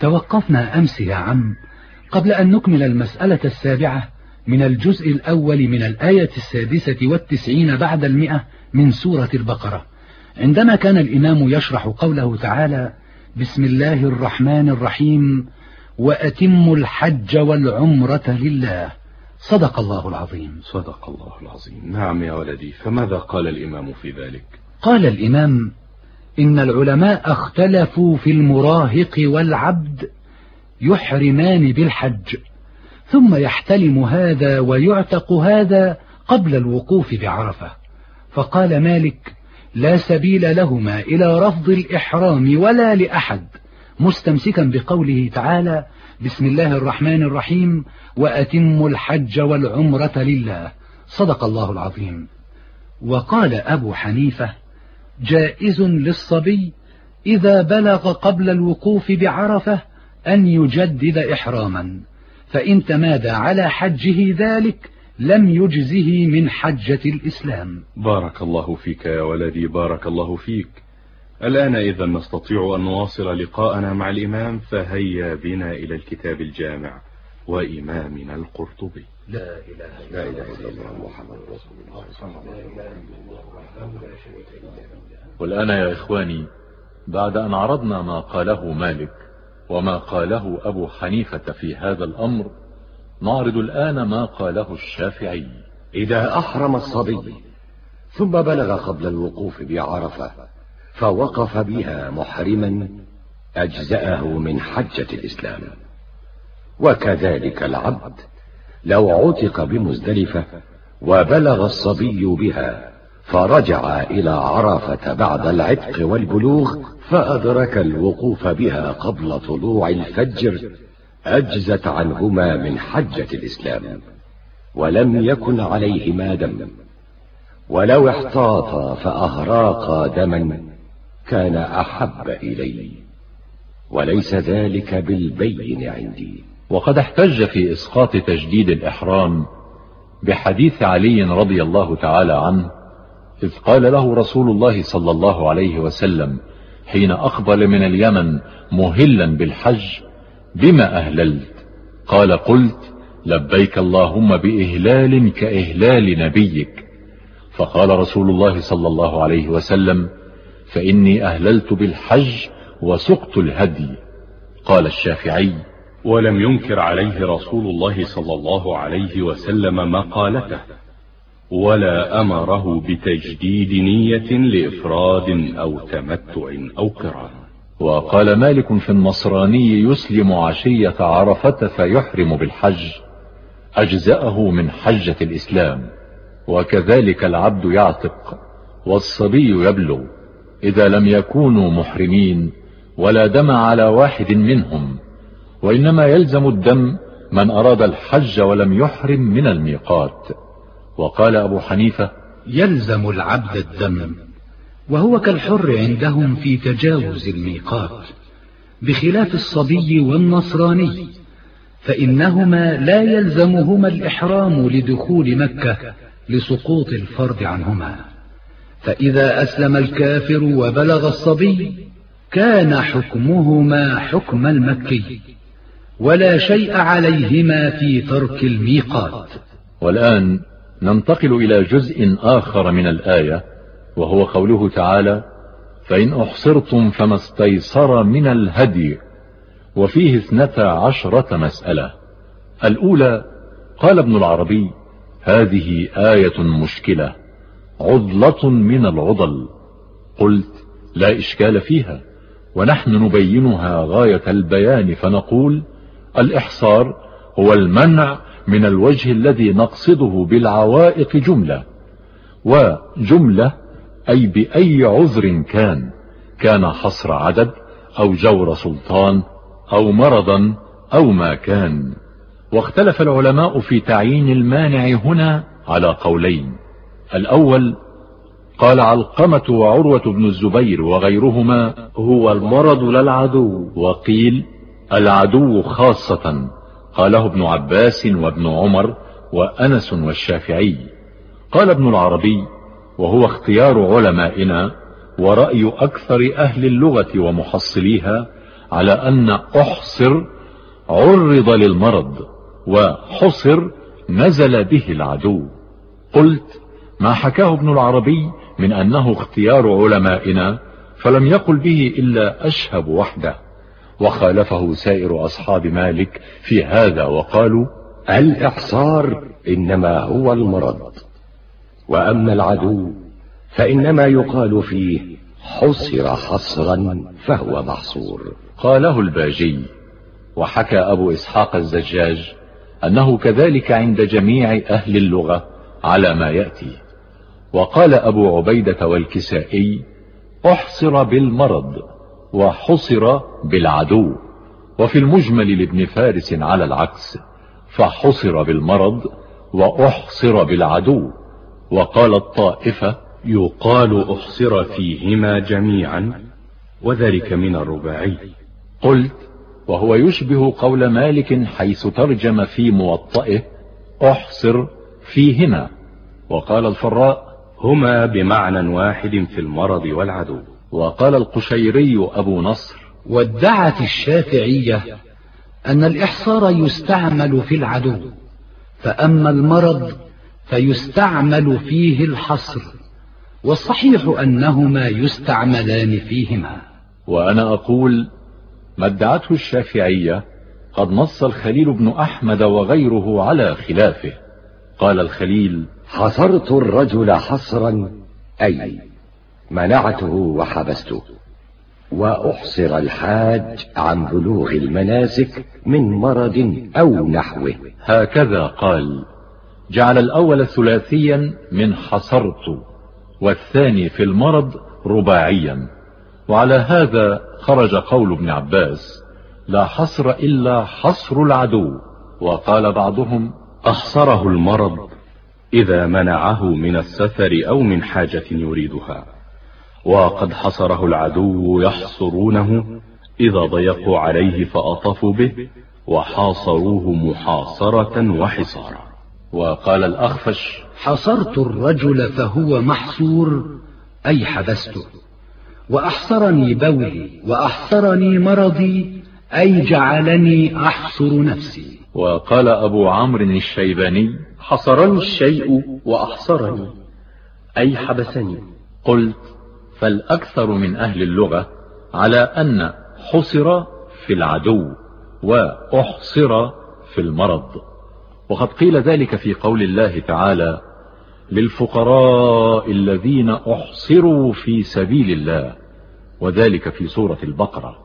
توقفنا أمس يا عم قبل أن نكمل المسألة السابعة من الجزء الأول من الآية السادسة والتسعين بعد المئة من سورة البقرة. عندما كان الإمام يشرح قوله تعالى بسم الله الرحمن الرحيم وأتم الحج والعمرة لله. صدق الله العظيم. صدق الله العظيم. نعم يا ولدي فماذا قال الإمام في ذلك؟ قال الإمام إن العلماء اختلفوا في المراهق والعبد يحرمان بالحج ثم يحتلم هذا ويعتق هذا قبل الوقوف بعرفة. فقال مالك لا سبيل لهما إلى رفض الإحرام ولا لأحد. مستمسكا بقوله تعالى بسم الله الرحمن الرحيم وأتم الحج والعمرة لله. صدق الله العظيم. وقال أبو حنيفة جائز للصبي إذا بلغ قبل الوقوف بعرفة أن يجدد إحراما فإن تمادى على حجه ذلك لم يجزه من حجة الإسلام. بارك الله فيك يا ولدي بارك الله فيك. الآن إذا نستطيع أن نواصل لقاءنا مع الإمام فهيا بنا إلى الكتاب الجامع. وإمامنا القرطبي. لا إله لا إله إلا الله محمد رسول الله صلى الله عليه وسلم. والآن يا إخواني بعد أن عرضنا ما قاله مالك وما قاله أبو حنيفة في هذا الأمر نعرض الآن ما قاله الشافعي. إذا أحرم الصبي ثم بلغ قبل الوقوف بعرفة فوقف بها محرما أجزأه من حجة الإسلام. وكذلك العبد لو عتق بمزدلفة وبلغ الصبي بها فرجع إلى عرفة بعد العتق والبلوغ فأدرك الوقوف بها قبل طلوع الفجر أجزت عنهما من حجة الإسلام ولم يكن عليهما دم ولو احتاطا فأهراقا دما كان أحب إلي وليس ذلك بالبين عندي وقد احتج في إسقاط تجديد الإحرام بحديث علي رضي الله تعالى عنه إذ قال له رسول الله صلى الله عليه وسلم حين أقبل من اليمن مهلا بالحج بما أهللت؟ قال قلت لبيك اللهم بإهلال كإهلال نبيك. فقال رسول الله صلى الله عليه وسلم فإني أهللت بالحج وسقت الهدي. قال الشافعي ولم ينكر عليه رسول الله صلى الله عليه وسلم مقالته ولا أمره بتجديد نية لإفراد أو تمتع أو قران وقال مالك في النصراني يسلم عشية عرفة فيحرم بالحج أجزأه من حجة الإسلام وكذلك العبد يعتق والصبي يبلغ إذا لم يكونوا محرمين ولا دم على واحد منهم. وإنما يلزم الدم من أراد الحج ولم يحرم من الميقات. وقال أبو حنيفة يلزم العبد الدم وهو كالحر عندهم في تجاوز الميقات بخلاف الصبي والنصراني فإنهما لا يلزمهما الإحرام لدخول مكة لسقوط الفرض عنهما. فإذا أسلم الكافر وبلغ الصبي كان حكمهما حكم المكي. ولا شيء عليهما في ترك الميقات. والآن ننتقل إلى جزء آخر من الآية وهو قوله تعالى فإن أحصرتم فما استيسر من الهدي وفيه اثنتا عشرة مسألة. الأولى قال ابن العربي هذه آية مشكلة عضلة من العضل قلت لا إشكال فيها ونحن نبينها غاية البيان فنقول الإحصار هو المنع من الوجه الذي نقصده بالعوائق جملة وجملة أي بأي عذر كان كان حصر عدد أو جور سلطان أو مرضا أو ما كان. واختلف العلماء في تعيين المانع هنا على قولين. الأول قال علقمة وعروة بن الزبير وغيرهما هو المرض لا العدو. وقيل العدو خاصة قاله ابن عباس وابن عمر وأنس والشافعي. قال ابن العربي وهو اختيار علمائنا ورأي أكثر أهل اللغة ومحصليها على أن أحصر عرض للمرض وحصر نزل به العدو. قلت ما حكاه ابن العربي من أنه اختيار علمائنا فلم يقل به إلا أشهب وحده. وخالفه سائر أصحاب مالك في هذا وقالوا الإحصار إنما هو المرض وأما العدو فإنما يقال فيه حصر حصرا فهو محصور قاله الباجي وحكى أبو إسحاق الزجاج أنه كذلك عند جميع أهل اللغة على ما يأتي وقال أبو عبيدة والكسائي أحصر بالمرض وحصر بالعدو. وفي المجمل لابن فارس على العكس فحصر بالمرض وأحصر بالعدو. وقال الطائفة يقال أحصر فيهما جميعا وذلك من الرباعي. قلت وهو يشبه قول مالك حيث ترجم في موطئه أحصر فيهما. وقال الفراء هما بمعنى واحد في المرض والعدو. وقال القشيري أبو نصر. وادعت الشافعية أن الإحصار يستعمل في العدو فأما المرض فيستعمل فيه الحصر والصحيح أنهما يستعملان فيهما. وأنا أقول ما ادعته الشافعية قد نص الخليل بن أحمد وغيره على خلافه. قال الخليل حصرت الرجل حصرا أي منعته وحبسته. وأحصر الحاج عن بلوغ المناسك من مرض أو نحوه. هكذا قال جعل الأول ثلاثيا من حصرت والثاني في المرض رباعيا. وعلى هذا خرج قول ابن عباس لا حصر إلا حصر العدو. وقال بعضهم أحصره المرض إذا منعه من السفر أو من حاجة يريدها. وقد حصره العدو يحصرونه إذا ضيقوا عليه فأطفوا به وحاصروه محاصرة وحصارا. وقال الأخفش حصرت الرجل فهو محصور أي حبسته وأحصرني بولي وأحصرني مرضي أي جعلني أحصر نفسي. وقال أبو عمرو الشيباني حصرني الشيء وأحصرني أي حبسني. قلت فالأكثر من أهل اللغة على أن حصر في العدو وأحصر في المرض. وقد قيل ذلك في قول الله تعالى للفقراء الذين أحصروا في سبيل الله. وذلك في سورة البقرة.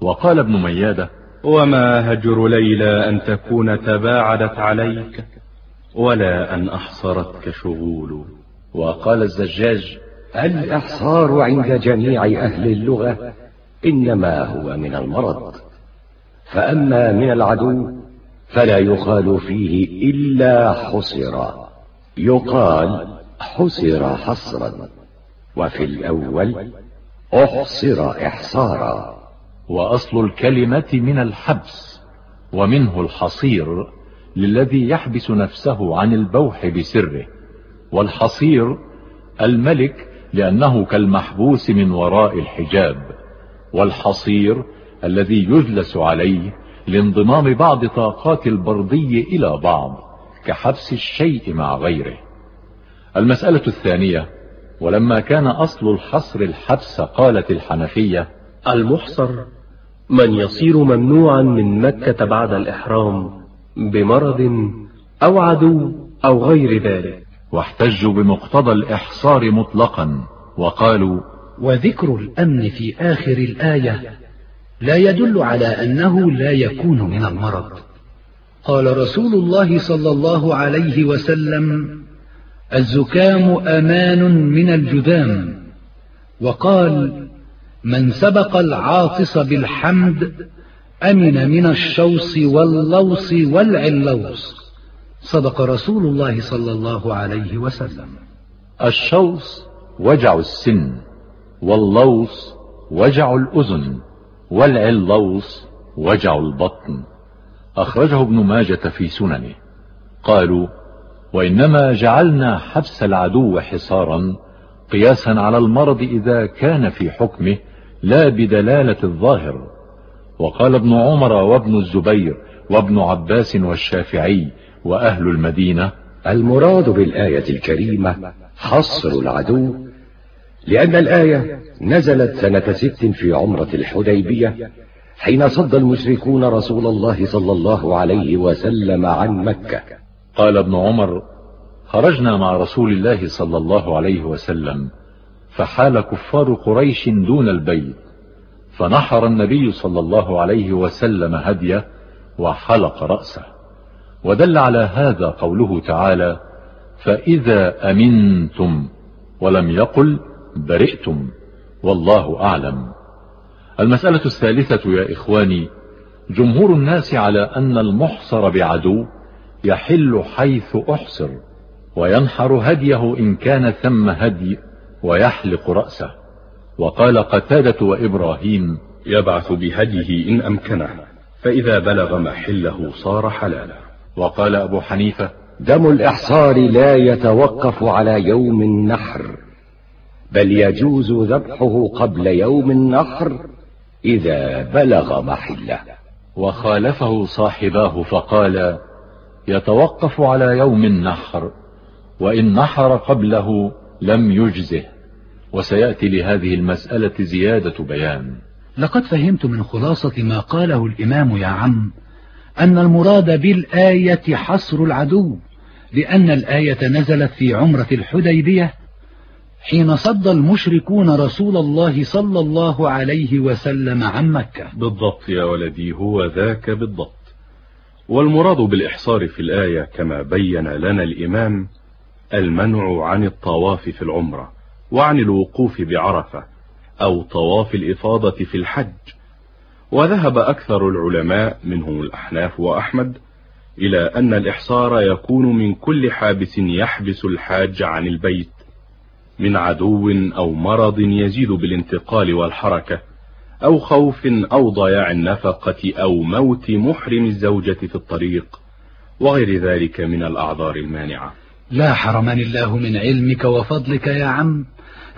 وقال ابن ميادة وما هجر ليلى أن تكون تباعدت عليك ولا أن أحصرتك شغول. وقال الزجاج الإحصار عند جميع أهل اللغة إنما هو من المرض. فأما من العدو فلا يقال فيه إلا حصر. يقال حصر حصرا. وفي الأول أحصر إحصارا. وأصل الكلمة من الحبس ومنه الحصير للذي يحبس نفسه عن البوح بسره. والحصير الملك لأنه كالمحبوس من وراء الحجاب والحصير الذي يجلس عليه لانضمام بعض طاقات البرضي إلى بعض كحبس الشيء مع غيره. المسألة الثانية ولما كان أصل الحصر الحبس قالت الحنفية المحصر من يصير ممنوعا من مكة بعد الإحرام بمرض أو عدو أو غير ذلك. واحتجوا بمقتضى الإحصار مطلقا وقالوا وذكر الأمن في آخر الآية لا يدل على أنه لا يكون من المرض. قال رسول الله صلى الله عليه وسلم الزكام أمان من الجذام وقال من سبق العاطس بالحمد أمن من الشوص واللوص والعلوص. صدق رسول الله صلى الله عليه وسلم. الشوص وجع السن واللوص وجع الأذن والعلوص وجع البطن. أخرجه ابن ماجة في سننه. قالوا وإنما جعلنا حبس العدو حصارا قياسا على المرض إذا كان في حكمه لا بدلالة الظاهر. وقال ابن عمر وابن الزبير وابن عباس والشافعي وأهل المدينة. المراد بالآية الكريمة حصر العدو لأن الآية نزلت سنة ست في عمرة الحديبية حين صد المشركون رسول الله صلى الله عليه وسلم عن مكة. قال ابن عمر خرجنا مع رسول الله صلى الله عليه وسلم فحال كفار قريش دون البيت فنحر النبي صلى الله عليه وسلم هديه وحلق رأسه. ودل على هذا قوله تعالى فإذا أمنتم ولم يقل برئتم والله أعلم. المسألة الثالثة يا إخواني جمهور الناس على أن المحصر بعدو يحل حيث أحصر وينحر هديه إن كان ثم هدي ويحلق رأسه. وقال قتادة وإبراهيم يبعث بهديه إن أمكنه فإذا بلغ محله صار حلالا. وقال أبو حنيفة دم الإحصار لا يتوقف على يوم النحر بل يجوز ذبحه قبل يوم النحر إذا بلغ محله. وخالفه صاحباه فقال يتوقف على يوم النحر وإن نحر قبله لم يجزه. وسيأتي لهذه المسألة زيادة بيان. لقد فهمت من خلاصة ما قاله الإمام يا عم أن المراد بالآية حصر العدو لأن الآية نزلت في عمرة الحديبية حين صد المشركون رسول الله صلى الله عليه وسلم عن مكة. بالضبط يا ولدي هو ذاك بالضبط. والمراد بالإحصار في الآية كما بين لنا الإمام المنع عن الطواف في العمرة وعن الوقوف بعرفة أو طواف الإفاضة في الحج وذهب أكثر العلماء منهم الأحناف وأحمد إلى أن الإحصار يكون من كل حابس يحبس الحاج عن البيت من عدو أو مرض يزيد بالانتقال والحركة أو خوف أو ضياع النفقة أو موت محرم الزوجة في الطريق وغير ذلك من الأعذار المانعة. لا حرمني الله من علمك وفضلك يا عم.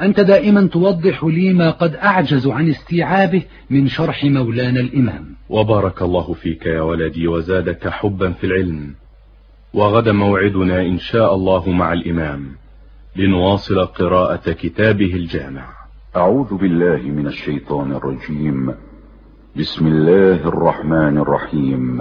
أنت دائما توضح لي ما قد أعجز عن استيعابه من شرح مولانا الإمام. وبارك الله فيك يا ولدي وزادك حبا في العلم. وغدا موعدنا إن شاء الله مع الإمام. لنواصل قراءة كتابه الجامع. أعوذ بالله من الشيطان الرجيم. بسم الله الرحمن الرحيم.